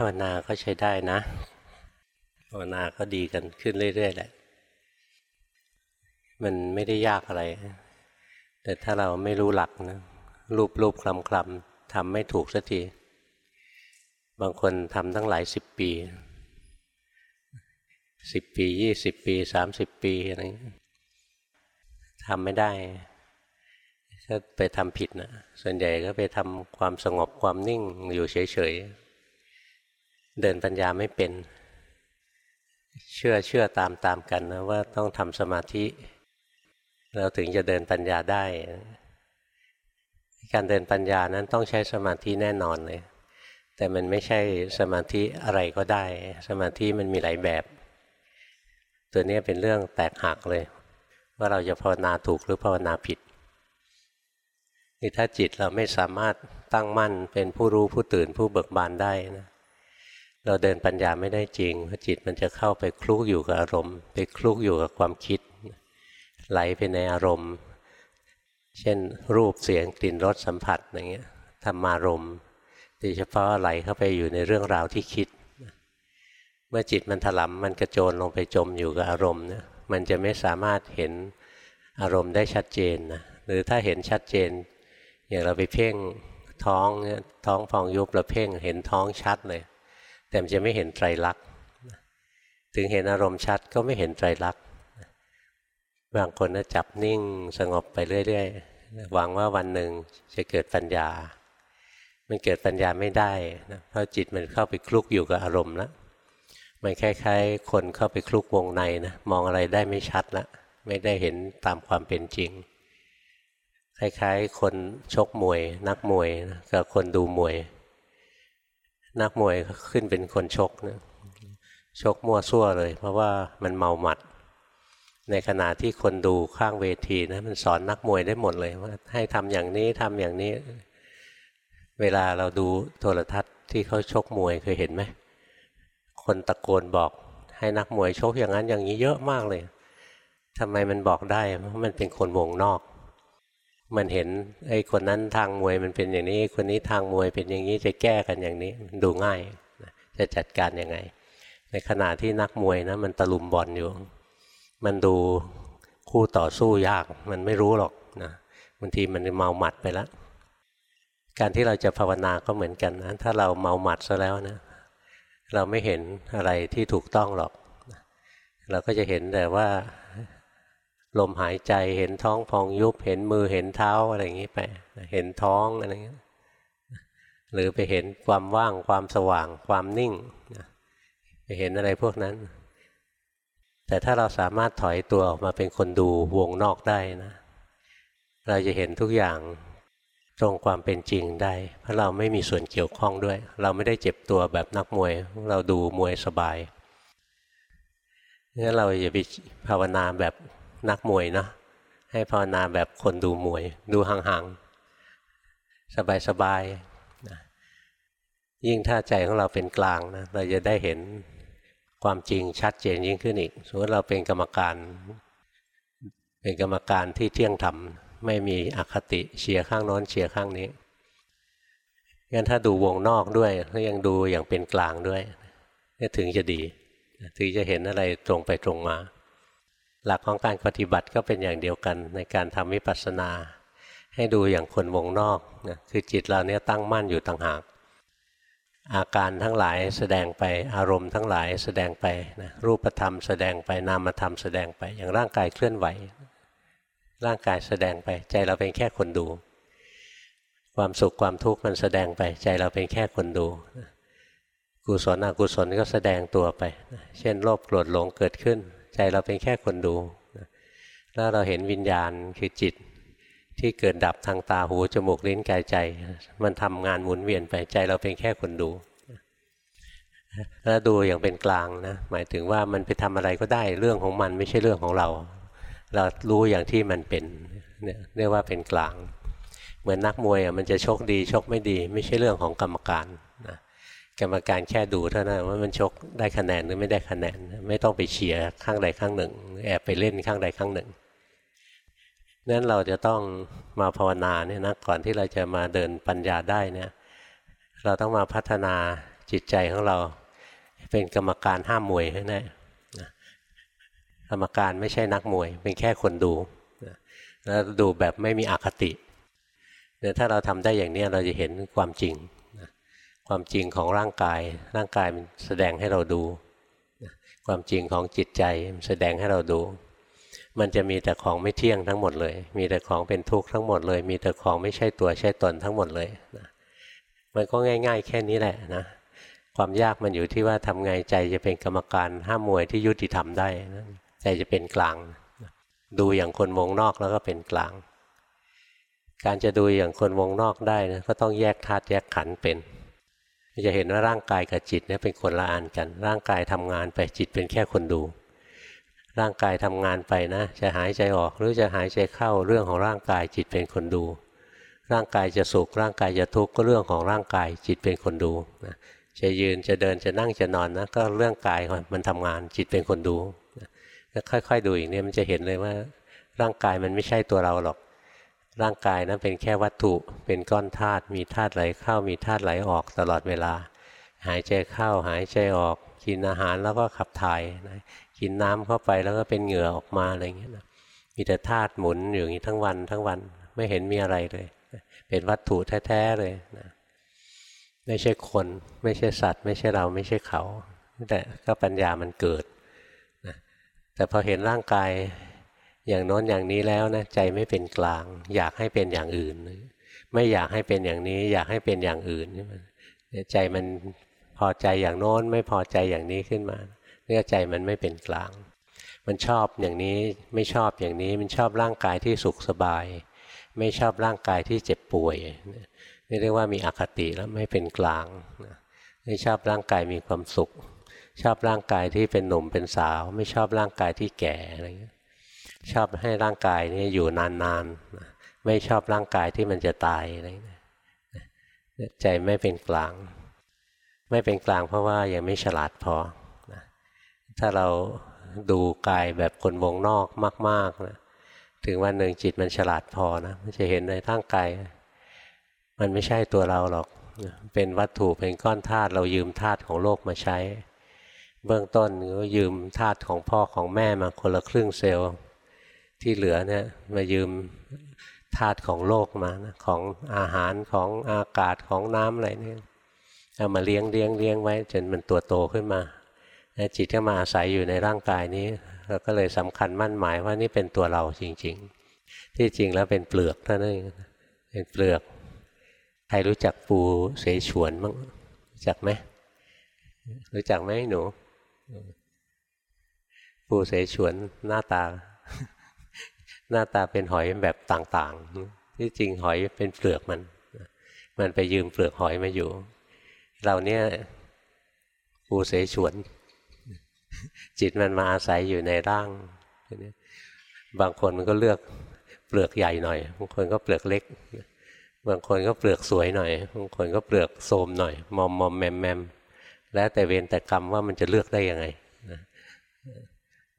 าวนาก็ใช้ได้นะ ภาวนาก็ดีกันขึ้นเรื่อยๆแหละ มันไม่ได้ยากอะไร แต่ถ้าเราไม่รู้หลักนะรูปรูปคลำคลำทำไม่ถูกสักที บางคนทำตั้งหลายสิบปีสิบปียี่สิบปีสามสิบปีอะไรทำไม่ได้ก็ไปทำผิดนะส่วนใหญ่ก็ไปทำความสงบความนิ่งอยู่เฉยๆ เดินปัญญาไม่เป็น เชื่อเชื่อตามตามกันนะว่าต้องทำสมาธิ เราถึงจะเดินปัญญาได้ การเดินปัญญานั้นต้องใช้สมาธิแน่นอนเลย แต่มันไม่ใช่สมาธิอะไรก็ได้ สมาธิมันมีหลายแบบ ตัวนี้เป็นเรื่องแตกหักเลย ว่าเราจะภาวนาถูกหรือภาวนาผิดนี่ถ้าจิตเราไม่สามารถตั้งมั่นเป็นผู้รู้ผู้ตื่นผู้เบิกบานได้นะ เราเดินปัญญาไม่ได้จริงเพราะจิตมันจะเข้าไปคลุกอยู่กับอารมณ์ ไปคลุกอยู่กับความคิด ไหลไปในอารมณ์ เช่นรูปเสียงกลิ่นรสสัมผัสอย่างเงี้ยธรรมารมณ์โดยเฉพาะไหลเข้าไปอยู่ในเรื่องราวที่คิด เมื่อจิตมันถลำมันกระโจนลงไปจมอยู่กับอารมณ์เนี่ยมันจะไม่สามารถเห็นอารมณ์ได้ชัดเจนนะหรือถ้าเห็นชัดเจน อย่างเราไปเพ่งท้องเนี่ยท้องฟองยุบเราเพ่งเห็นท้องชัดเลย แต่มันจะไม่เห็นไตรลักษณ์ถึงเห็นอารมณ์ชัดก็ไม่เห็นไตรลักษณ์บางคนนะจับนิ่งสงบไปเรื่อยๆหวังว่าวันหนึ่งจะเกิดปัญญา มันเกิดปัญญาไม่ได้นะเพราะจิตมันเข้าไปคลุกอยู่กับอารมณ์แล้วมันคล้ายๆ คนเข้าไปคลุกวงในนะมองอะไรได้ไม่ชัดล้วไม่ได้เห็นตามความเป็นจริง คล้ายๆ คนชกมวย นักมวยกับคนดูมวย นักมวยขึ้นเป็นคนชกนะชกมั่วซั่วเลย เพราะว่ามันเมาหมัด ในขณะที่คนดูข้างเวทีนะมันสอนนักมวยได้หมดเลยว่าให้ทำอย่างนี้ทำอย่างนี้ เวลาเราดูโทรทัศน์ที่เขาชกมวยเคยเห็นไหมคนตะโกนบอกให้นักมวยชกอย่างนั้นอย่างนี้เยอะมากเลยทำไมมันบอกได้เพราะมันเป็นคนวงนอก มันเห็นไอ้คนนั้นทางมวยมันเป็นอย่างนี้ คนนี้ทางมวยเป็นอย่างนี้จะแก้กันอย่างนี้ดูง่ายจะจัดการยังไง ในขณะที่นักมวยนะมันตะลุมบอลอยู่ มันดูคู่ต่อสู้ยากมันไม่รู้หรอกนะบางทีมันเมาหมัดไปแล้วการที่เราจะภาวนาก็เหมือนกันนะถ้าเราเมาหมัดซะแล้วนะเราไม่เห็นอะไรที่ถูกต้องหรอก เราก็จะเห็นแต่ว่า ลมหายใจเห็นท้องพองยุบเห็นมือเห็นเท้าอะไรอย่างนี้ไป เห็นท้องอะไรอย่างนี้หรือไปเห็นความว่างความสว่างความนิ่งไปเห็นอะไรพวกนั้น แต่ถ้าเราสามารถถอยตัวออกมาเป็นคนดูวงนอกได้นะเราจะเห็นทุกอย่างตรงความเป็นจริงได้ เพราะเราไม่มีส่วนเกี่ยวข้องด้วย เราไม่ได้เจ็บตัวแบบนักมวย เราดูมวยสบายงั้นเราอย่าไปภาวนาแบบ นักมวยนะให้ภาวนาแบบคนดูมวย ดูห่างๆ สบายๆนะยิ่งถ้าใจของเราเป็นกลางนะเราจะได้เห็นความจริงชัดเจนยิ่งขึ้นอีกสมมติเราเป็นกรรมการ เป็นกรรมการที่เที่ยงธรรม ไม่มีอคติเชียร์ข้างโน้นเชียร์ข้างนี้งั้นถ้าดูวงนอกด้วยก็ยังดูอย่างเป็นกลางด้วยนี่ถึงจะดี ถึงจะเห็นอะไรตรงไปตรงมา หลักของการปฏิบัติก็เป็นอย่างเดียวกันในการทำวิปัสสนา ให้ดูอย่างคนวงนอกนะคือจิตเราเนี้ยตั้งมั่นอยู่ต่างหาก อาการทั้งหลายแสดงไปอารมณ์ทั้งหลายแสดงไปนะรูปธรรมแสดงไปนามธรรมแสดงไปอย่างร่างกายเคลื่อนไหว ร่างกายแสดงไป ใจเราเป็นแค่คนดู ความสุขความทุกข์มันแสดงไป ใจเราเป็นแค่คนดูกุศลอกุศลก็แสดงตัวไป เช่นโลภโกรธหลงเกิดขึ้น ใจเราเป็นแค่คนดูแล้วเราเห็นวิญญาณคือจิตที่เกิดดับทางตาหูจมูกลิ้นกายใจ มันทำงานหมุนเวียนไปใจเราเป็นแค่คนดูแล้วดูอย่างเป็นกลางนะหมายถึงว่ามันไปทำอะไรก็ได้เรื่องของมันไม่ใช่เรื่องของเรา เรารู้อย่างที่มันเป็นเนี่ยเรียกว่าเป็นกลาง เหมือนนักมวยอะมันจะชกดีชกไม่ดี ไม่ใช่เรื่องของกรรมการ กรรมการแค่ดูเท่านั้นว่ามันชกได้คะแนนหรือไม่ได้คะแนน ไม่ต้องไปเชียร์ข้างใดข้างหนึ่ง แอบไปเล่นข้างใดข้างหนึ่งนั้นเราจะต้องมาภาวนาเนี่ยนะก่อนที่เราจะมาเดินปัญญาได้เนี่ยเราต้องมาพัฒนาจิตใจของเรา เป็นกรรมการห้ามมวยนะกรรมการไม่ใช่นักมวย เป็นแค่คนดูแล้วดูแบบไม่มีอคติเนี่ยถ้าเราทำได้อย่างนี้เราจะเห็นความจริง ความจริงของร่างกาย ร่างกายมันแสดงให้เราดู ความจริงของจิตใจมันแสดงให้เราดู มันจะมีแต่ของไม่เที่ยงทั้งหมดเลย มีแต่ของเป็นทุกข์ทั้งหมดเลย มีแต่ของไม่ใช่ตัวใช่ตนทั้งหมดเลยนะมันก็ง่าย ๆ แค่นี้แหละนะความยากมันอยู่ที่ว่าทำไงใจจะเป็นกรรมการห้ามมวยที่ยุติธรรมได้นะใจจะเป็นกลาง ดูอย่างคนวงนอกแล้วก็เป็นกลาง การจะดูอย่างคนวงนอกได้นะก็ต้องแยกธาตุแยกขันธ์เป็น จะเห็นว่าร่างกายกับจิตเนี่ยเป็นคนละอันกัน ร่างกายทำงานไปจิตเป็นแค่คนดู ร่างกายทำงานไปนะ จะหายใจออกหรือจะหายใจเข้าเรื่องของร่างกายจิตเป็นคนดู ร่างกายจะสุขร่างกายจะทุกข์ก็เรื่องของร่างกายจิตเป็นคนดูนะจะยืนจะเดินจะนั่งจะนอนนะก็เรื่องกายมันทำงานจิตเป็นคนดูนะค่อยๆดูอย่างนี้มันจะเห็นเลยว่า ร่างกายมันไม่ใช่ตัวเราหรอก ร่างกายนั้นเป็นแค่วัตถุเป็นก้อนธาตุมีธาตุไหลเข้ามีธาตุไหลออกตลอดเวลา หายใจเข้าหายใจออก กินอาหารแล้วก็ขับถ่ายนะกินน้ำเข้าไปแล้วก็เป็นเหงื่อออกมาอะไรอย่างเงี้ยนะมีแต่ธาตุหมุนอยู่อย่างนี้ทั้งวันทั้งวันไม่เห็นมีอะไรเลย เป็นวัตถุแท้ๆเลยนะไม่ใช่คน ไม่ใช่สัตว์ ไม่ใช่เราไม่ใช่เขาแต่ก็ปัญญามันเกิดนะแต่พอเห็นร่างกาย อย่างโน้นอย่างนี้แล้วนะใจไม่เป็นกลาง อยากให้เป็นอย่างอื่น ไม่อยากให้เป็นอย่างนี้ อยากให้เป็นอย่างอื่นใจมันพอใจอย่างโน้นไม่พอใจอย่างนี้ขึ้นมาเนี่ยใจมันไม่เป็นกลาง มันชอบอย่างนี้ไม่ชอบอย่างนี้มันชอบร่างกายที่สุขสบาย ไม่ชอบร่างกายที่เจ็บป่วยนี่เรียกว่ามีอคติแล้วไม่เป็นกลางไม่ชอบร่างกายมีความสุข ชอบร่างกายที่เป็นหนุ่มเป็นสาว ไม่ชอบร่างกายที่แก่อะไรเงี้ย ชอบให้ร่างกายนี้อยู่นานๆ ไม่ชอบร่างกายที่มันจะตายอะไรใจไม่เป็นกลาง ไม่เป็นกลางเพราะว่ายังไม่ฉลาดพอ ถ้าเราดูกายแบบคนวงนอกมากๆนะถึงวันหนึ่งจิตมันฉลาดพอนะมันจะเห็นในร่างกาย มันไม่ใช่ตัวเราหรอก เป็นวัตถุเป็นก้อนธาตุเรายืมธาตุของโลกมาใช้ เบื้องต้นก็ยืมธาตุของพ่อของแม่มาคนละครึ่งเซลล์ ที่เหลือเนี่ยมายืมธาตุของโลกมานะของอาหารของอากาศของน้ำอะไรเนี่ยเอามาเลี้ยงเลี้ยงเลี้ยงไว้ จนมันตัวโตขึ้นมาจิตก็มาอาศัยอยู่ในร่างกายนี้เราก็เลยสำคัญมั่นหมายว่านี่เป็นตัวเราจริง ๆ ที่จริงแล้วเป็นเปลือกเท่านั้นเองเป็นเปลือกใครรู้จักปูเสฉวนมั้งรู้จักไหมรู้จักไหมหนู ปูเสฉวนหน้าตา หน้าตาเป็นหอยแบบต่างๆ ที่จริงหอยเป็นเปลือกมัน มันไปยืมเปลือกหอยมาอยู่ เราเนี่ยปูเสฉวน จิตมันมาอาศัยอยู่ในร่าง บางคนมันก็เลือกเปลือกใหญ่หน่อย บางคนก็เปลือกเล็ก บางคนก็เปลือกสวยหน่อย บางคนก็เปลือกโสมหน่อย มอมมอมแมมแมมแล้วแต่เวรแต่กรรมว่ามันจะเลือกได้ยังไง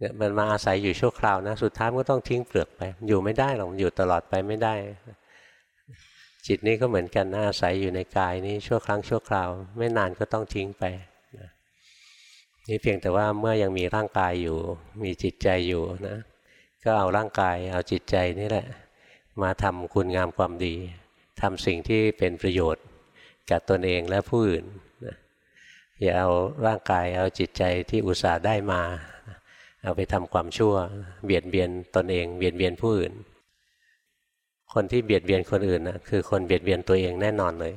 เนี่ยมันมาอาศัยอยู่ชั่วคราวนะ สุดท้ายมันก็ต้องทิ้งเปลือกไป อยู่ไม่ได้หรอกอยู่ตลอดไปไม่ได้ จิตนี้ก็เหมือนกันนะอาศัยอยู่ในกายนี้ชั่วครั้งชั่วคราว ไม่นานก็ต้องทิ้งไปนี่เพียงแต่ว่าเมื่อยังมีร่างกายอยู่ มีจิตใจอยู่นะ ก็เอาร่างกายเอาจิตใจนี่แหละ มาทำคุณงามความดีทำสิ่งที่เป็นประโยชน์กับตนเองและผู้อื่นอย่าเอาร่างกายเอาจิตใจที่อุตส่าห์ได้มา เอาไปทำความชั่ว เบียดเบียนตนเอง เบียดเบียนผู้อื่น คนที่เบียดเบียนคนอื่นนะคือคนเบียดเบียนตัวเองแน่นอนเลย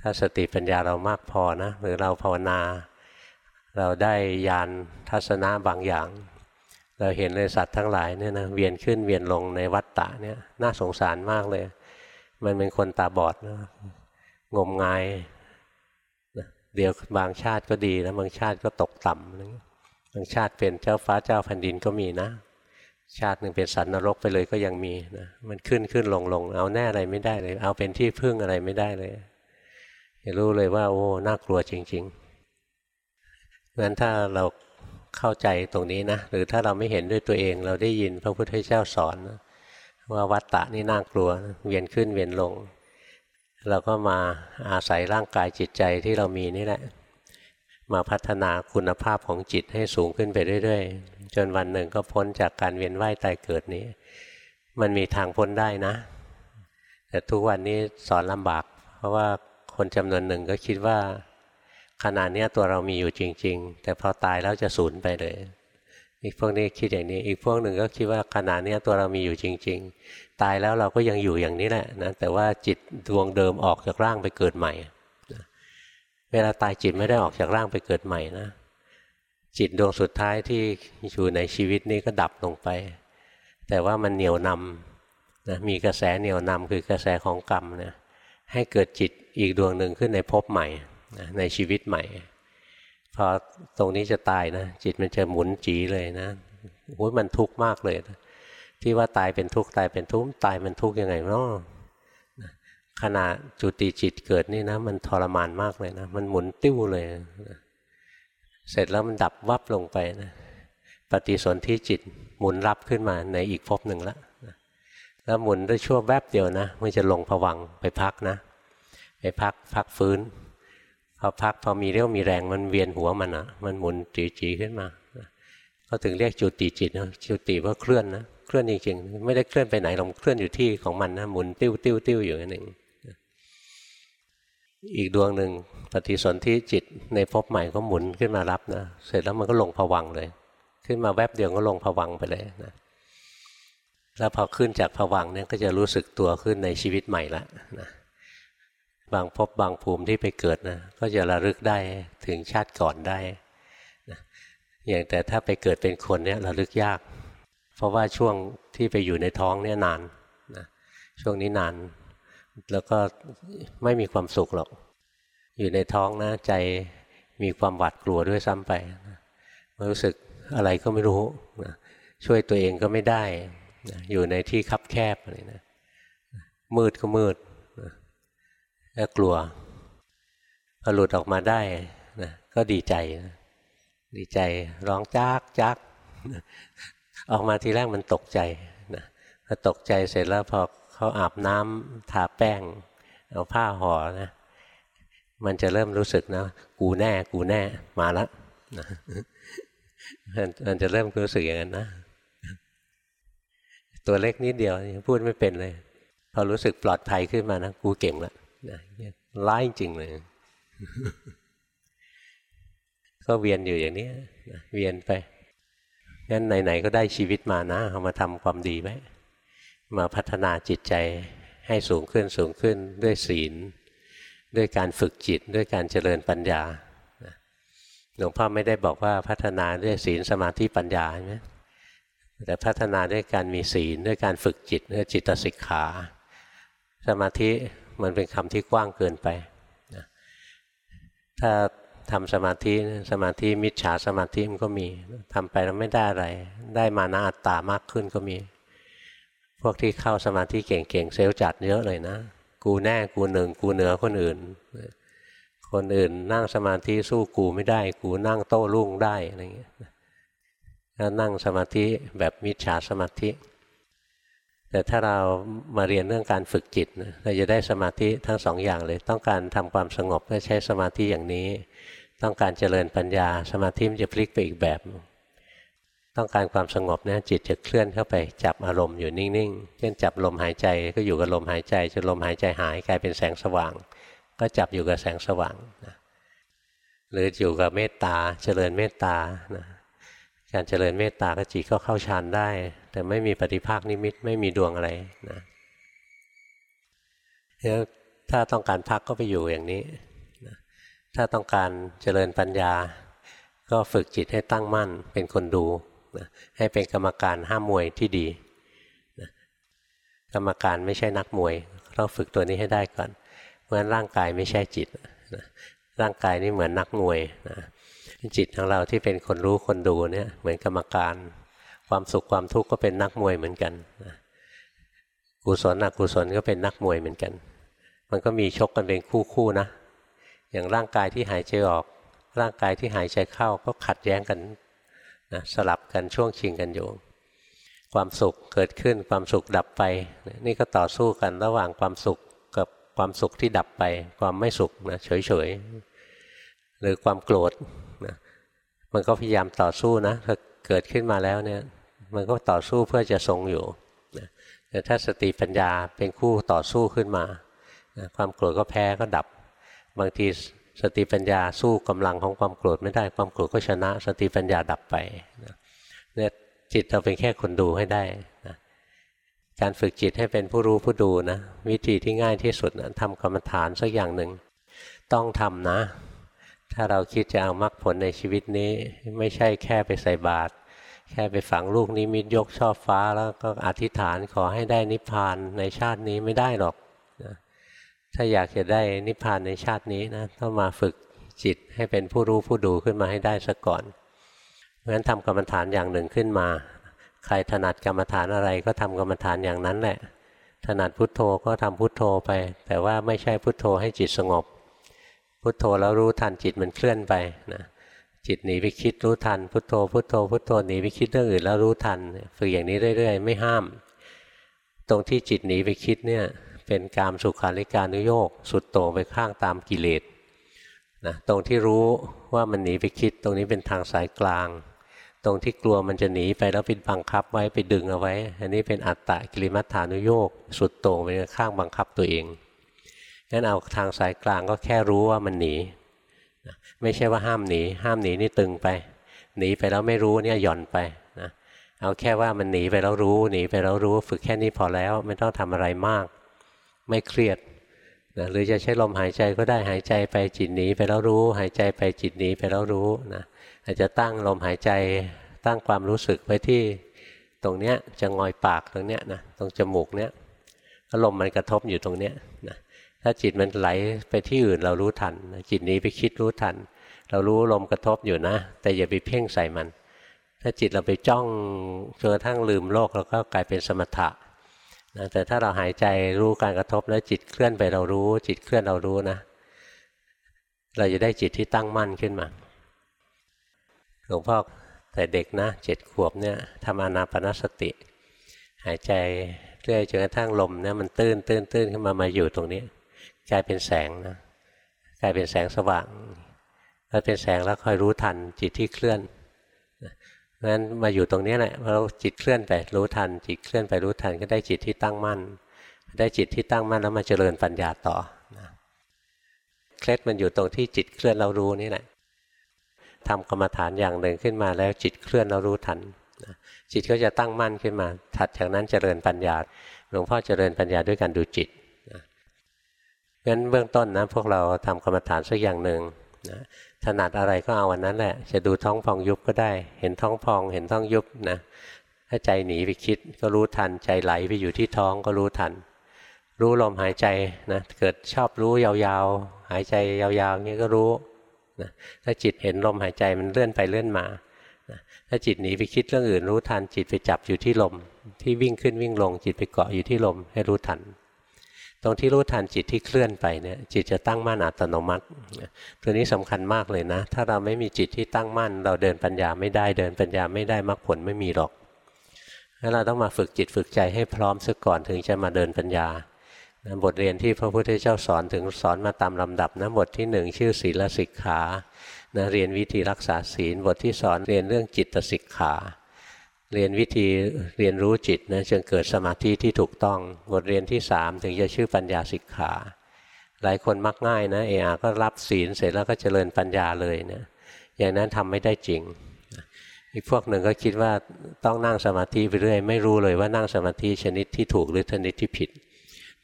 ถ้าสติปัญญาเรามากพอนะหรือเราภาวนา เราได้ยานทัศนะบางอย่าง เราเห็นเลยสัตว์ทั้งหลายเนี่ยนะเวียนขึ้นเวียนลงในวัฏฏะเนี่ยน่าสงสารมากเลย มันเป็นคนตาบอดนะงมงายเดี๋ยวบางชาติก็ดีแล้วบางชาติก็ตกต่ำอะไรเงี้ย บางชาติเป็นเจ้าฟ้าเจ้าแผ่นดินก็มีนะ ชาติหนึ่งเป็นสันนรกไปเลยก็ยังมีนะมันขึ้นขึ้นลงลงเอาแน่อะไรไม่ได้เลย เอาเป็นที่พึ่งอะไรไม่ได้เลยจะรู้เลยว่า โอ้น่ากลัวจริงๆงั้นถ้าเราเข้าใจตรงนี้นะหรือถ้าเราไม่เห็นด้วยตัวเอง เราได้ยินพระพุทธเจ้าสอนนะว่าวัตตะนี่น่ากลัวเวียนขึ้นเวียนลง เราก็มาอาศัยร่างกายจิตใจที่เรามีนี่แหละ มาพัฒนาคุณภาพของจิตให้สูงขึ้นไปเรื่อยๆ จนวันหนึ่งก็พ้นจากการเวียนว่ายตายเกิดนี้ มันมีทางพ้นได้นะ แต่ทุกวันนี้สอนลำบาก เพราะว่าคนจำนวนหนึ่งก็คิดว่าขนาดนี้ตัวเรามีอยู่จริง ๆ แต่พอตายแล้วจะสูญไปเลย อีกพวกนี้คิดอย่างนี้ อีกพวกหนึ่งก็คิดว่าขนาดนี้ตัวเรามีอยู่จริง ๆ ตายแล้วเราก็ยังอยู่อย่างนี้แหละนะแต่ว่าจิตดวงเดิมออกจากร่างไปเกิดใหม่ เวลาตายจิตไม่ได้ออกจากร่างไปเกิดใหม่นะ จิตดวงสุดท้ายที่อยู่ในชีวิตนี้ก็ดับลงไป แต่ว่ามันเหนียวนำนะมีกระแสเหนียวนำคือกระแสของกรรมนะให้เกิดจิตอีกดวงหนึ่งขึ้นในภพใหม่ในชีวิตใหม่ พอตรงนี้จะตายนะ จิตมันจะหมุนจีเลยนะโอ้ยมันทุกข์มากเลยนะที่ว่าตายเป็นทุกข์ตายเป็นทุกข์ตายมันทุกข์ยังไงเนาะ ขณะจุติจิตเกิดนี่นะ มันทรมานมากเลยนะ มันหมุนติ้วเลยนะเสร็จแล้วมันดับวับลงไปนะปฏิสนธิจิตหมุนรับขึ้นมาในอีกภพหนึ่งละแล้วหมุนได้ชั่วแวบเดียวนะมันจะลงผวังไปพักนะ ไปพักพักฟื้นพอพักพอมีเรี่ยวมีแรงมันเวียนหัวมันอะ มันหมุนจีจีขึ้นมาก็ถึงเรียกจุติจิตนะจุติว่าเคลื่อนนะเคลื่อนจริงๆไม่ได้เคลื่อนไปไหนหรอกเคลื่อนอยู่ที่ของมันนะหมุนติ้วติ้วติ้วอยู่นั่นเอง อีกดวงหนึ่งปฏิสนธิจิตในภพใหม่ก็หมุนขึ้นมารับนะเสร็จแล้วมันก็ลงผวังเลย ขึ้นมาแวบเดียวก็ลงผวังไปเลยนะแล้วพอขึ้นจากผวังเนี่ยก็จะรู้สึกตัวขึ้นในชีวิตใหม่ละนะบางพบบางภูมิที่ไปเกิดนะก็จะระลึกได้ถึงชาติก่อนได้นะอย่างแต่ถ้าไปเกิดเป็นคนเนี่ยระลึกยาก เพราะว่าช่วงที่ไปอยู่ในท้องเนี่ยนานนะช่วงนี้นาน แล้วก็ไม่มีความสุขหรอก อยู่ในท้องนะใจมีความหวาดกลัวด้วยซ้ำไปรู้สึกอะไรก็ไม่รู้นะช่วยตัวเองก็ไม่ได้นะอยู่ในที่คับแคบอะไรนะมืดก็มืดก็กลัวพอหลุดออกมาได้นะก็ดีใจนะดีใจร้องจักจักออกมาทีแรกมันตกใจนะพอตกใจเสร็จแล้วพอ เขาอาบน้ำทาแป้ง เอาผ้าห่อนะ มันจะเริ่มรู้สึกนะ กูแน่ กูแน่มาแล้วนะมันจะเริ่มรู้สึกอย่างนั้นนะ ตัวเล็กนิดเดียวพูดไม่เป็นเลย พอรู้สึกปลอดภัยขึ้นมานะ กูเก่งแล้วร้ายจริงเลย ก็เวียนอยู่อย่างนี้เวียนไปงั้นไหนๆก็ได้ชีวิตมานะเอามาทำความดีไห มาพัฒนาจิตใจให้สูงขึ้นสูงขึ้นด้วยศีล ด้วยการฝึกจิตด้วยการเจริญปัญญาหลวงพ่อไม่ได้บอกว่าพัฒนาด้วยศีลสมาธิปัญญาใช่ไหมแต่พัฒนาด้วยการมีศีลด้วยการฝึกจิตด้วยจิตสิกขา สมาธิมันเป็นคำที่กว้างเกินไปนะถ้าทำสมาธิสมาธิมิจฉาสมาธิมันก็มีทำไปแล้วไม่ได้อะไร ได้มานาอัตตามากขึ้นก็มี พวกที่เข้าสมาธิเก่งๆเซลล์จัดเยอะเลยนะ กูแน่กูหนึ่งกูเหนือคนอื่น คนอื่นนั่งสมาธิสู้กูไม่ได้ กูนั่งโต้รุ่งได้อะไรเงี้ยถ้านั่งสมาธิแบบมิจฉาสมาธิ แต่ถ้าเรามาเรียนเรื่องการฝึกจิตเราจะได้สมาธิทั้งสองอย่างเลย ต้องการทำความสงบก็ใช้สมาธิอย่างนี้ ต้องการเจริญปัญญาสมาธิมันจะพลิกไปอีกแบบ ต้องการความสงบเนี่ยจิตจะเคลื่อนเข้าไปจับอารมณ์อยู่นิ่งๆ เช่นจับลมหายใจก็อยู่กับลมหายใจจนลมหายใจหายกลายเป็นแสงสว่าง ก็จับอยู่กับแสงสว่างนะหรืออยู่กับเมตตาเจริญเมตตานะการเจริญเมตตาก็จิตก็เข้าฌานได้ แต่ไม่มีปฏิภาคนิมิตไม่มีดวงอะไรนะแล้วถ้าต้องการพักก็ไปอยู่อย่างนี้นะถ้าต้องการเจริญปัญญา ก็ฝึกจิตให้ตั้งมั่นเป็นคนดู นะให้เป็นกรรมการห้ามมวยที่ดีนะกรรมการไม่ใช่นักมวยเราฝึกตัวนี้ให้ได้ก่อนเพราะฉะนั้นร่างกายไม่ใช่จิตนะร่างกายนี่เหมือนนักมวยนะจิตของเราที่เป็นคนรู้คนดูเนี่ยเหมือนกรรมการ ความสุขความทุกข์ก็เป็นนักมวยเหมือนกันกุศลอกุศลก็เป็นนักมวยเหมือนกัน มันก็มีชกกันเป็นคู่คู่นะ อย่างร่างกายที่หายใจออก ร่างกายที่หายใจเข้าก็ขัดแย้งกัน นะสลับกันช่วงชิงกันอยู่ ความสุขเกิดขึ้นความสุขดับไป นี่ก็ต่อสู้กันระหว่างความสุขกับความสุขที่ดับไป ความไม่สุขนะเฉยๆหรือความโกรธนะมันก็พยายามต่อสู้นะถ้าเกิดขึ้นมาแล้วเนี่ยมันก็ต่อสู้เพื่อจะทรงอยู่นะแต่ถ้าสติปัญญาเป็นคู่ต่อสู้ขึ้นมานะความโกรธก็แพ้ก็ดับ บางที สติปัญญาสู้กำลังของความโกรธไม่ได้ความโกรธก็ชนะ สติปัญญาดับไปเนี่ยจิตเราเป็นแค่คนดูให้ได้นะการฝึกจิตให้เป็นผู้รู้ผู้ดูนะวิธีที่ง่ายที่สุดนะทำกรรมฐานสักอย่างหนึ่งต้องทำนะ ถ้าเราคิดจะเอามรรคผลในชีวิตนี้ ไม่ใช่แค่ไปใส่บาตรแค่ไปฝังลูกนิมิตยกชอบฟ้าแล้วก็อธิษฐานขอให้ได้นิพพานในชาตินี้ไม่ได้หรอก ถ้าอยากจะได้นิพพานในชาตินี้นะต้องมาฝึกจิตให้เป็นผู้รู้ผู้ดูขึ้นมาให้ได้ซะก่อนเพราะฉะนั้นทำกรรมฐานอย่างหนึ่งขึ้นมา ใครถนัดกรรมฐานอะไรก็ทำกรรมฐานอย่างนั้นแหละ ถนัดพุทโธก็ทำพุทโธไป แต่ว่าไม่ใช่พุทโธให้จิตสงบ พุทโธแล้วรู้ทันจิตมันเคลื่อนไปนะจิตหนีไปคิดรู้ทันพุทโธพุทโธพุทโธหนีไปคิดเรื่องอื่นแล้วรู้ทันฝึกอย่างนี้เรื่อย ๆ ไม่ห้าม ตรงที่จิตหนีไปคิดเนี่ย เป็นกามสุขาริการนุโยกสุดโต่งไปข้างตามกิเลสนะตรงที่รู้ว่ามันหนีไปคิดตรงนี้เป็นทางสายกลาง ตรงที่กลัวมันจะหนีไปแล้วเป็นบังคับไว้ไปดึงเอาไว้ อันนี้เป็นอัตตะกิริมัฏฐานุโยกสุดโต่งไปข้างบังคับตัวเองงั้นเอาทางสายกลางก็แค่รู้ว่ามันหนีไม่ใช่ว่าห้ามหนี ห้ามหนีนี่ตึงไป หนีไปแล้วไม่รู้เนี่ยหย่อนไปนะเอาแค่ว่ามันหนีไปแล้วรู้หนีไปแล้วรู้ ฝึกแค่นี้พอแล้ว ไม่ต้องทำอะไรมาก ไม่เครียดนะหรือจะใช้ลมหายใจก็ได้หายใจไปจิตหนีไปแล้วรู้ หายใจไปจิตหนีไปแล้วรู้นะอาจจะตั้งลมหายใจตั้งความรู้สึกไว้ที่ตรงเนี้ยจะงอยปากตรงเนี้ยนะตรงจมูกเนี้ยลมมันกระทบอยู่ตรงเนี้ยนะถ้าจิตมันไหลไปที่อื่นเรารู้ทันจิตนี้ไปคิดรู้ทัน เรารู้ลมกระทบอยู่นะ แต่อย่าไปเพ่งใส่มัน ถ้าจิตเราไปจ้องจนกระทั่งลืมโลกเราก็กลายเป็นสมถะ นะแต่ถ้าเราหายใจรู้การกระทบแล้วจิตเคลื่อนไปเรารู้ จิตเคลื่อนเรารู้นะ เราจะได้จิตที่ตั้งมั่นขึ้นมาหลวงพ่อแต่เด็กนะเจ็ดขวบเนี่ยทำอนาปนสติ หายใจเรื่อยจนกระทั่งลมเนี่ยมันตื้นตื้นตื้นขึ้นมามาอยู่ตรงนี้กลายเป็นแสงนะกลายเป็นแสงสว่างพอเป็นแสงแล้วคอยรู้ทันจิตที่เคลื่อน นั้นมาอยู่ตรงนี้แหละเราจิตเคลื่อนไปรู้ทัน จิตเคลื่อนไปรู้ทันก็ได้จิตที่ตั้งมั่น ได้จิตที่ตั้งมั่นแล้วมาเจริญปัญญาต่อนะเคล็ดมันอยู่ตรงที่จิตเคลื่อนเรารู้นี่แหละทำกรรมฐานอย่างหนึ่งขึ้นมาแล้วจิตเคลื่อนเรารู้ทันจิตก็จะตั้งมั่นขึ้นมา ถัดจากนั้นเจริญปัญญา หลวงพ่อเจริญปัญญาด้วยการดูจิตงั้นเบื้องต้นนะพวกเราทำกรรมฐานสักอย่างหนึ่งนะ ถนัดอะไรก็เอาวันนั้นแหละ จะดูท้องพองยุบก็ได้ เห็นท้องพอง เห็นท้องยุบนะ ถ้าใจหนีไปคิดก็รู้ทัน ใจไหลไปอยู่ที่ท้องก็รู้ทัน รู้ลมหายใจนะ เกิดชอบรู้ยาวๆ หายใจยาวๆนี้ก็รู้นะถ้าจิตเห็นลมหายใจมันเลื่อนไปเลื่อนมานะถ้าจิตหนีไปคิดเรื่องอื่นรู้ทัน จิตไปจับอยู่ที่ลม ที่วิ่งขึ้นวิ่งลง จิตไปเกาะอยู่ที่ลมให้รู้ทัน ตรงที่รู้ทันจิตที่เคลื่อนไปเนี่ยจิตจะตั้งมั่นอัตโนมัติ ตัวนี้สำคัญมากเลยนะ ถ้าเราไม่มีจิตที่ตั้งมั่น เราเดินปัญญาไม่ได้เดินปัญญาไม่ได้มรรคผลไม่มีหรอกแล้วเราต้องมาฝึกจิตฝึกใจให้พร้อมซะก่อนถึงจะมาเดินปัญญาบทเรียนที่พระพุทธเจ้าสอนถึงสอนมาตามลำดับนะบทที่หนึ่งชื่อศีลสิกขานะเรียนวิธีรักษาศีลบทที่สอนเรียนเรื่องจิตสิกขา เรียนวิธีเรียนรู้จิตนะจนเกิดสมาธิที่ถูกต้อง บทเรียนที่สามถึงจะชื่อปัญญาสิกขา หลายคนมักง่ายนะเออาก็รับศีลเสร็จแล้วก็เจริญปัญญาเลยเนะอย่างนั้นทำไม่ได้จริง อีกพวกหนึ่งก็คิดว่าต้องนั่งสมาธิไปเรื่อยไม่รู้เลยว่านั่งสมาธิชนิดที่ถูกหรือชนิดที่ผิด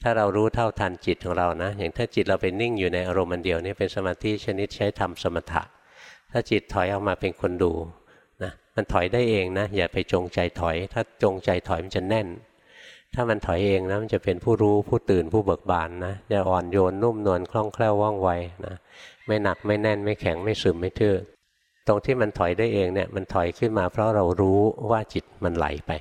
ถ้าเรารู้เท่าทันจิตของเรานะ อย่างถ้าจิตเราไปนิ่งอยู่ในอารมณ์เดียวนี่เป็นสมาธิชนิดใช้ทำสมถะ ถ้าจิตถอยออกมาเป็นคนดู มันถอยได้เองนะอย่าไปจงใจถอย ถ้าจงใจถอยมันจะแน่น ถ้ามันถอยเองนะมันจะเป็นผู้รู้ผู้ตื่นผู้เบิกบานนะจะอ่อนโยนนุ่มนวลคล่องแคล่วว่องไวนะไม่หนักไม่แน่นไม่แข็งไม่ซึมไม่ทื่อตรงที่มันถอยได้เองเนี่ยมันถอยขึ้นมา เพราะเรารู้ว่าจิตมันไหลไป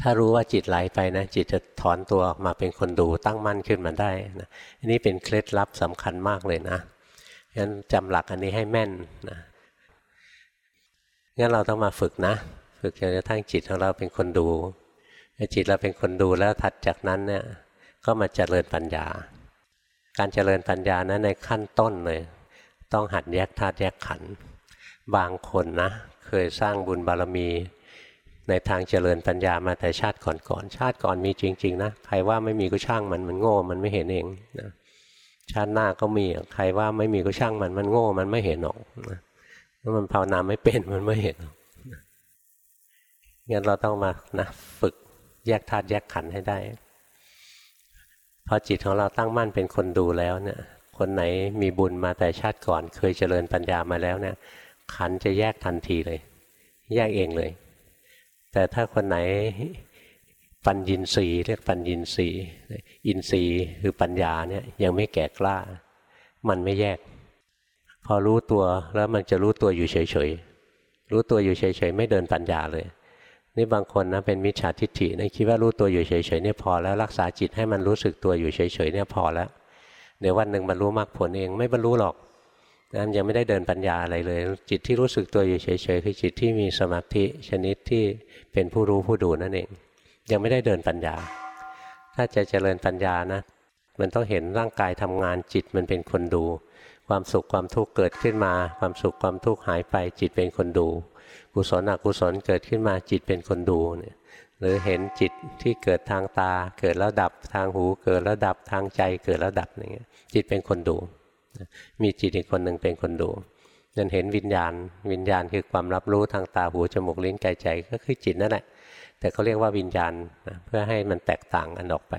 ถ้ารู้ว่าจิตไหลไปนะ จิตจะถอนตัวออกมาเป็นคนดูตั้งมั่นขึ้นมาได้นะอันนี้เป็นเคล็ดลับสำคัญมากเลยนะงั้นจำหลักอันนี้ให้แม่นนะ งั้นเราต้องมาฝึกนะ ฝึกจนกระทั่งจิตของเราเป็นคนดูจิตเราเป็นคนดูแล้วถัดจากนั้นเนี่ยก็มาเจริญปัญญา การเจริญปัญญานะั้นในขั้นต้นเลย ต้องหัดแยกธาตุแยกขันธ์บางคนนะ เคยสร้างบุญบารมี ในทางเจริญปัญญามาแต่ชาติก่อนๆชาติก่อนมีจริง ๆ นะใครว่าไม่มีก็ช่างมันมันโง่มันไม่เห็นเองนะชาติหน้าก็มีใครว่าไม่มีก็ช่างมันมันโง่มันไม่เห็นหรอกนะ มันภาวนาไม่เป็นมันไม่เห็นงั้นเราต้องมานะฝึกแยกธาตุแยกขันธ์ให้ได้ พอจิตของเราตั้งมั่นเป็นคนดูแล้วเนี่ย คนไหนมีบุญมาแต่ชาติก่อน เคยเจริญปัญญามาแล้วเนี่ย ขันจะแยกทันทีเลย แยกเองเลย แต่ถ้าคนไหนปัญญินรีเรียกปัญญินรีอินทรีย์คือปัญญาเนี่ยยังไม่แก่กล้า มันไม่แยก พอรู้ตัวแล้วมันจะรู้ตัวอยู่เฉยๆ รู้ตัวอยู่เฉยๆ ไม่เดินปัญญาเลย นี่บางคนนะเป็นมิจฉาทิฏฐินะคิดว่ารู้ตัวอยู่เฉยๆเนี่ยพอแล้วรักษาจิตให้มันรู้สึกตัวอยู่เฉยๆเนี่ยพอแล้ว เดี๋ยววันหนึ่งบรรลุมรรคผลเองไม่บรรลุหรอกนั้นยังไม่ได้เดินปัญญาอะไรเลย จิตที่รู้สึกตัวอยู่เฉยๆคือจิตที่มีสมาธิชนิดที่เป็นผู้รู้ผู้ดูนั่นเอง ยังไม่ได้เดินปัญญา ถ้าจะเจริญปัญญานะ มันต้องเห็นร่างกายทำงานจิตมันเป็นคนดู ความสุขความทุกข์เกิดขึ้นมา ความสุขความทุกข์หายไปจิตเป็นคนดู กุศลอกุศลเกิดขึ้นมาจิตเป็นคนดูเนี่ยหรือเห็นจิตที่เกิดทางตา เกิดแล้วดับทางหู เกิดแล้วดับทางใจเกิดแล้วดับอย่างเงี้ยจิตเป็นคนดู มีจิตอีกคนหนึ่งเป็นคนดูนั่นเห็นวิญญาณ วิญญาณคือความรับรู้ทางตาหูจมูกลิ้นกายใจก็คือจิตนั่นแหละแต่เขาเรียกว่าวิญญาณนะเพื่อให้มันแตกต่างกันออกไป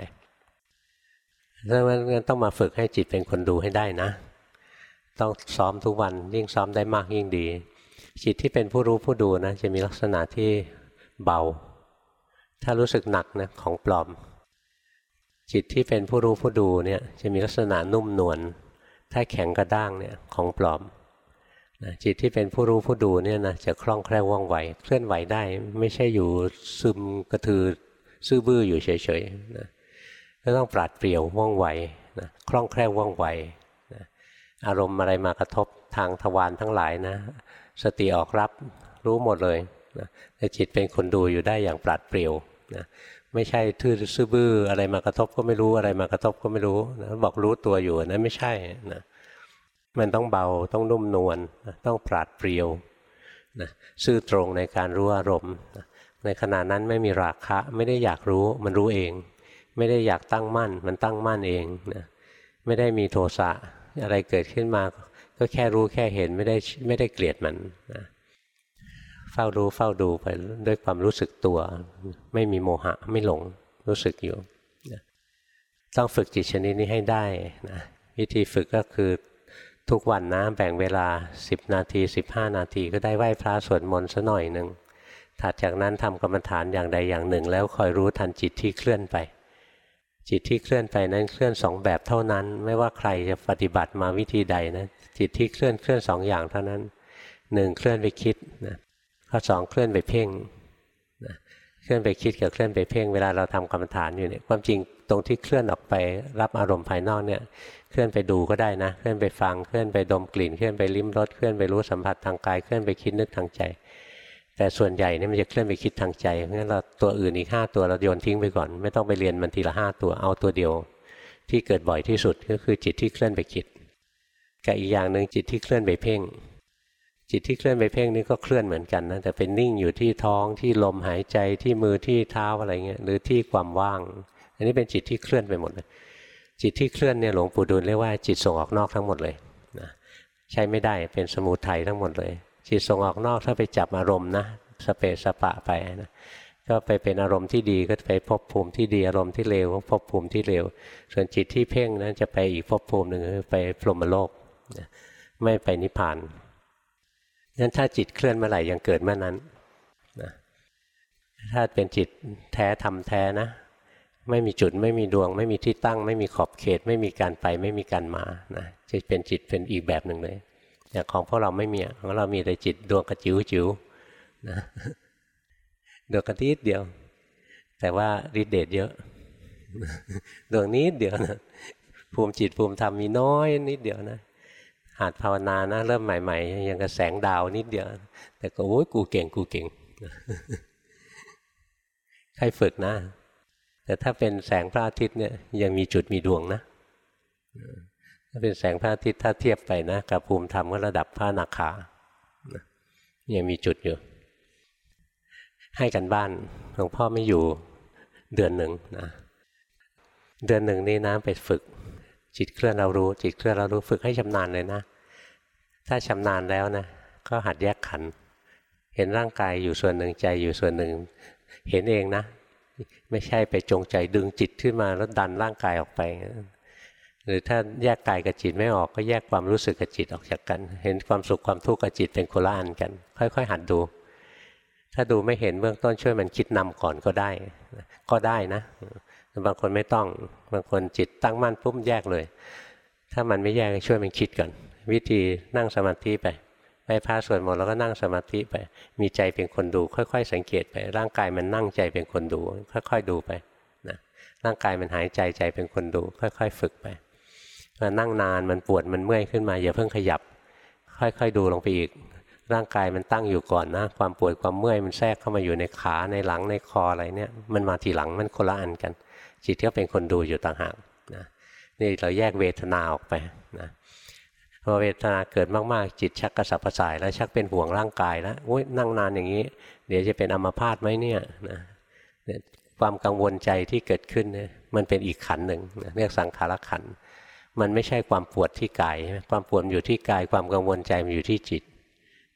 แล้วมันต้องมาฝึกให้จิตเป็นคนดูให้ได้นะ ต้องซ้อมทุกวันยิ่งซ้อมได้มากยิ่งดี จิตที่เป็นผู้รู้ผู้ดูนะจะมีลักษณะที่เบา ถ้ารู้สึกหนักนะของปลอม จิตที่เป็นผู้รู้ผู้ดูเนี่ยจะมีลักษณะนุ่มนวลถ้าแข็งกระด้างเนี่ยของปลอมนะจิตที่เป็นผู้รู้ผู้ดูเนี่ยนะจะคล่องแคล่วว่องไวเคลื่อนไหวได้ ไม่ใช่อยู่ซึมกระทือซื่อบื้ออยู่เฉยๆนะก็ต้องปราดเปรียวว่องไวนะคล่องแคล่วว่องไว อารมณ์อะไรมากระทบทางทวารทั้งหลายนะ สติออกรับรู้หมดเลยนะแต่จิตเป็นคนดูอยู่ได้อย่างปราดเปรียวนะไม่ใช่ทื่อซื่อบื้ออะไรมากระทบก็ไม่รู้อะไรมากระทบก็ไม่รู้นะบอกรู้ตัวอยู่นะั้นไม่ใช่นะมันต้องเบาต้องนุ่มนวลนะต้องปราดเปรียวนะซื่อตรงในการรู้อารมณ์นะในขณะนั้นไม่มีราคะไม่ได้อยากรู้มันรู้เอง ไม่ได้อยากตั้งมั่น มันตั้งมั่นเองนะไม่ได้มีโทสะ อะไรเกิดขึ้นมาก็แค่รู้แค่เห็นไม่ได้ไม่ได้เกลียดมันนะเฝ้ารู้เฝ้าดูไปด้วยความรู้สึกตัว ไม่มีโมหะไม่หลงรู้สึกอยู่นะต้องฝึกจิตชนิดนี้ให้ได้นะวิธีฝึกก็คือทุกวันนะแบ่งเวลา 10 นาที 15 นาที ก็ได้ไหว้พระสวดมนต์ซะหน่อยหนึ่งถัดจากนั้นทำกรรมฐานอย่างใดอย่างหนึ่ง แล้วคอยรู้ทันจิตที่เคลื่อนไป จิตที่เคลื่อนไปนั้นเคลื่อนสองแบบเท่านั้น ไม่ว่าใครจะปฏิบัติมาวิธีใดนะจิตที่เคลื่อนเคลื่อนสองอย่างเท่านั้นหนึ่งเคลื่อนไปคิดนะข้อสองเคลื่อนไปเพ่งนะเคลื่อนไปคิดกับเคลื่อนไปเพ่งเวลาเราทำกรรมฐานอยู่เนี่ยความจริงตรงที่เคลื่อนออกไปรับอารมณ์ภายนอกเนี่ยเคลื่อนไปดูก็ได้นะ เคลื่อนไปฟังเคลื่อนไปดมกลิ่น เคลื่อนไปลิ้มรสเคลื่อนไปรู้สัมผัสทางกายเคลื่อนไปคิดนึกทางใจ แต่ส่วนใหญ่เนี่ยมันจะเคลื่อนไปคิดทางใจเพราะฉะนั้นเราตัวอื่นอีกห้าตัวเราโยนทิ้งไปก่อน ไม่ต้องไปเรียนมันทีละห้าตัวเอาตัวเดียว ที่เกิดบ่อยที่สุดก็คือจิตที่เคลื่อนไปคิดกับอีกอย่างหนึ่งจิตที่เคลื่อนไปเพ่ง จิตที่เคลื่อนไปเพ่งนี่ก็เคลื่อนเหมือนกันนะแต่เป็นนิ่งอยู่ที่ท้องที่ลมหายใจที่มือที่เท้าอะไรเงี้ยหรือที่ความว่าง อันนี้เป็นจิตที่เคลื่อนไปหมดเลยจิตที่เคลื่อนเนี่ยหลวงปู่ดูลเรียกว่าจิตส่งออกนอกทั้งหมดเลยนะใช้ไม่ได้เป็นสมุทัยทั้งหมดเลย จิตส่งออกนอกถ้าไปจับอารมณ์นะสเปสปะไปนะก็ไปเป็นอารมณ์ที่ดีก็ไปพบภูมิที่ดีอารมณ์ที่เลวพบภูมิที่เลวส่วนจิตที่เพ่งนั้นจะไปอีกพบภูมิหนึ่งคือไปพรหมโลกไม่ไปนิพพานงั้นถ้าจิตเคลื่อนเมื่อไหร่ยังเกิดเมื่อนั้นนะถ้าเป็นจิตแท้ทำแท้นะ ไม่มีจุดไม่มีดวง ไม่มีที่ตั้ง ไม่มีขอบเขต ไม่มีการไปไม่มีการมานะจะเป็นจิตเป็นอีกแบบหนึ่งเลย อย่ของพวกเราไม่มีของเรามีแต่จิตดวงกระจิ๋วจิ๋วนะดวงกระติดเดียว แต่ว่าฤทธิเดชเยอะ ดวงนี้เดียวนะภูมิจิตภูมิธรรมมีน้อยนิดเดียวนะหัดภาวนานะเริ่มใหม่ๆยังกับแสงดาวนิดเดียว แต่ก็โอ้ยกูเก่งกูเก่งใครฝึกนะ แต่ถ้าเป็นแสงพระอาทิตย์เนี่ยยังมีจุดมีดวงนะ เป็นแสงพระอาทิตย์ถ้าเทียบไปนะกับภูมิธรรมก็ระดับพระนาคายังมีจุดอยู่ ให้กันบ้านหลวงพ่อไม่อยู่เดือนหนึ่งนะเดือนหนึ่งนี้นะไปฝึก จิตเคลื่อนเรารู้ จิตเคลื่อนเรารู้ฝึกให้ชำนาญเลยนะ ถ้าชำนาญแล้วนะก็หัดแยกขัน เห็นร่างกายอยู่ส่วนหนึ่งใจอยู่ส่วนหนึ่ง เห็นเองนะ ไม่ใช่ไปจงใจดึงจิตขึ้นมาแล้วดันร่างกายออกไป หรือถ้าแยกกายกับจิตไม่ออกก็แยกความรู้สึกกับจิตออกจากกัน เห็นความสุขความทุกข์กับจิตเป็นโคละอันกัน ค่อย ๆ หัดดู ถ้าดูไม่เห็นเบื้องต้นช่วยมันคิดนำก่อนก็ได้ ก็ได้นะบางคนไม่ต้องบางคนจิตตั้งมั่นปุ๊บแยกเลย ถ้ามันไม่แยกช่วยมันคิดก่อน วิธีนั่งสมาธิไปไปพาส่วดมนต์แล้วก็นั่งสมาธิไป มีใจเป็นคนดู ค่อย ๆ สังเกตไป ร่างกายมันนั่งใจเป็นคนดู ค่อย ๆ ดูไปนะร่างกายมันหายใจใจเป็นคนดู ค่อย ๆ ฝึกไป มานั่งนานมันปวดมันเมื่อยขึ้นมาอย่าเพิ่งขยับ ค่อยๆดูลงไปอีก ร่างกายมันตั้งอยู่ก่อนนะ ความปวดความเมื่อยมันแทรกเข้ามาอยู่ในขาในหลังในคออะไรเนี่ยมันมาทีหลังมันคนละอันกัน จิตก็เป็นคนดูอยู่ต่างหากนะนี่เราแยกเวทนาออกไปนะพอเวทนาเกิดมากๆจิตชักกระสับกระส่ายแล้วชักเป็นห่วงร่างกายแล้วโอ้ยนั่งนานอย่างนี้ เดี๋ยวจะเป็นอัมพาตไหมเนี่ยนะความกังวลใจที่เกิดขึ้นเนี่ยมันเป็นอีกขันหนึ่งเรียกสังขารขัน มันไม่ใช่ความปวดที่กาย ความปวดอยู่ที่กาย ความกังวลใจมันอยู่ที่จิต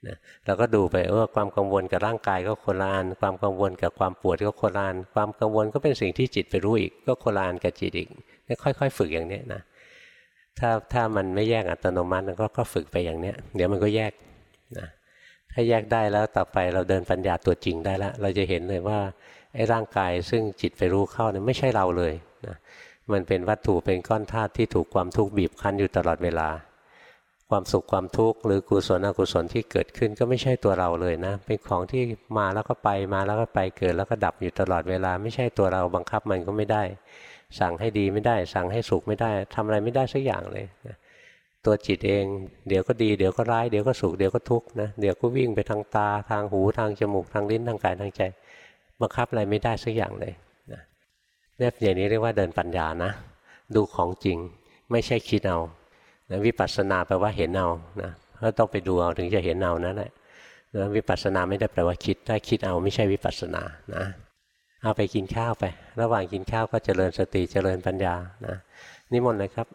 นะเราก็ดูไปว่าความกังวลกับร่างกายก็คนละอันความกังวลกับความปวดก็คนละอันความกังวลก็เป็นสิ่งที่จิตไปรู้อีก ก็คนละอันกับจิตอีกค่อยๆ ฝึกอย่างนี้นะถ้าถ้ามันไม่แยกอัตโนมัติก็ก็ฝึกไปอย่างเนี้ย เดี๋ยวมันก็แยกนะถ้าแยกได้แล้วต่อไปเราเดินปัญญาตัวจริงได้แล้วเราจะเห็นเลยว่าไอ้ร่างกายซึ่งจิตไปรู้เข้าเนี่ยไม่ใช่เราเลยนะ มันเป็นวัตถุเป็นก้อนธาตุที่ถูกความทุกข์บีบคั้นอยู่ตลอดเวลา ความสุขความทุกข์หรือกุศลอกุศลที่เกิดขึ้นก็ไม่ใช่ตัวเราเลยนะ เป็นของที่มาแล้วก็ไปมาแล้วก็ไปเกิดแล้วก็ดับอยู่ตลอดเวลา ไม่ใช่ตัวเราบังคับมันก็ไม่ได้ สั่งให้ดีไม่ได้ สั่งให้สุขไม่ได้ทำอะไรไม่ได้สักอย่างเลยนะตัวจิตเองเดี๋ยวก็ดีเดี๋ยวก็ร้ายเดี๋ยวก็สุขเดี๋ยวก็ทุกข์นะเดี๋ยวก็วิ่งไปทางตาทางหูทางจมูกทางลิ้นทางกายทางใจ บังคับอะไรไม่ได้สักอย่างเลย เนี่ยอย่างนี้เรียกว่าเดินปัญญานะ ดูของจริงไม่ใช่คิดเอานะวิปัสสนาแปลว่าเห็นเอานะก็ต้องไปดูเอาถึงจะเห็นเอานั่นแหละนะวิปัสสนาไม่ได้แปลว่าคิด ถ้าคิดเอาไม่ใช่วิปัสสนานะ เอาไปกินข้าวไป ระหว่างกินข้าวก็เจริญสติเจริญปัญญานะนิมนต์เลยครับ